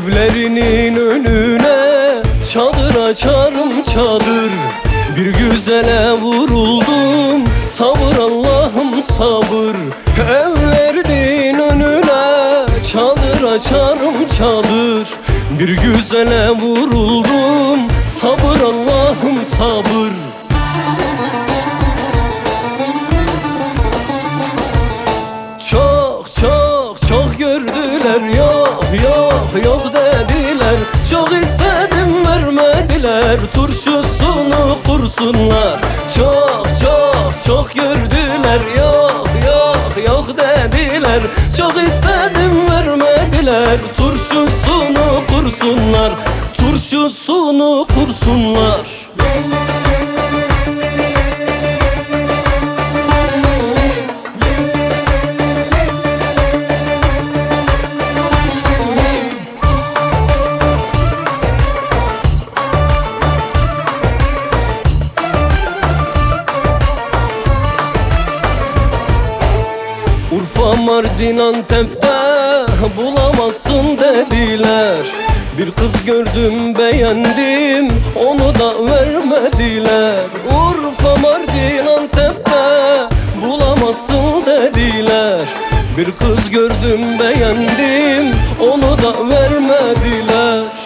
Evlerinin önüne çadır açarım çadır. Bir güzele vuruldum sabır Allah'ım sabır. Evlerinin önüne çadır açarım çadır. Bir güzele vuruldum sabır Allah'ım sabır. Yok yok dediler Çok istedim vermediler. Turşusunu kursunlar. Çok çok çok gördüler. Yok yok yok dediler Çok istedim vermediler. Turşusunu kursunlar Turşusunu kursunlar Urfa, Mardin, Antep'te bulamazsın dediler. Bir kız gördüm beğendim onu da vermediler. Urfa, Mardin, Antep'te bulamazsın dediler. Bir kız gördüm beğendim onu da vermediler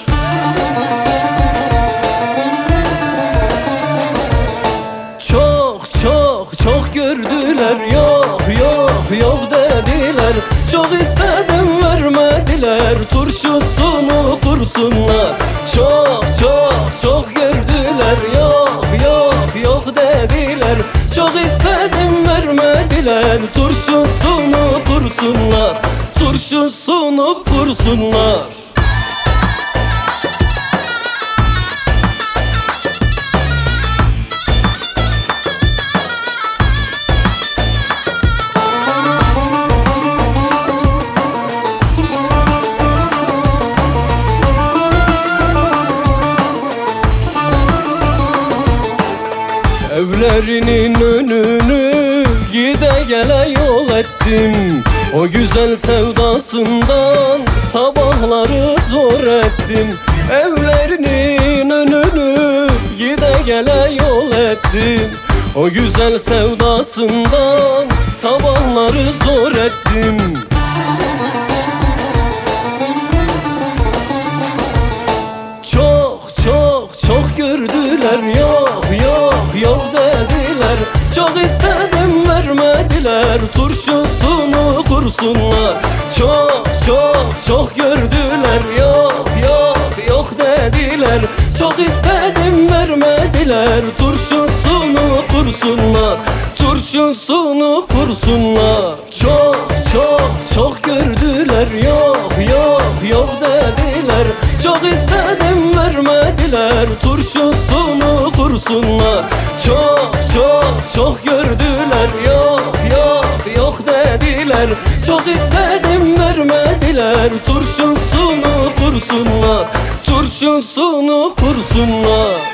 Çok istedim vermediler turşusunu kursunlar. Çok çok çok gördüler yok yok yok dediler. Çok istedim vermediler turşusunu kursunlar. Turşusunu kursunlar Evlerinin önünü gide gele yol ettim O güzel sevdasından sabahları zor ettim Evlerinin önünü gide gele yol ettim O güzel sevdasından sabahları zor ettim turşusunu kursunlar. Çok çok çok gördüler. Yok yok yok dediler. Çok istedim vermediler. Turşusunu kursunlar. Turşusunu kursunlar. Çok çok çok gördüler. Yok yok yok dediler. Çok istedim vermediler. Turşusunu kursunlar. Çok çok çok gördüler dediler Çok istedim vermediler. Turşusunu kursunlar. Turşusunu kursunlar